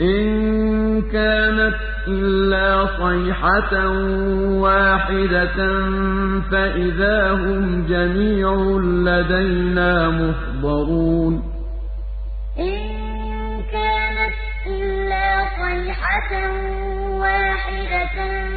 إِن كَانَتْ إِلَّا صَيْحَةً وَاحِدَةً فَإِذَا هُمْ جَمِيعٌ لَّدَيْنَا مُحْضَرُونَ إِن كَانَتْ إِلَّا صَيْحَةً وَاحِدَةً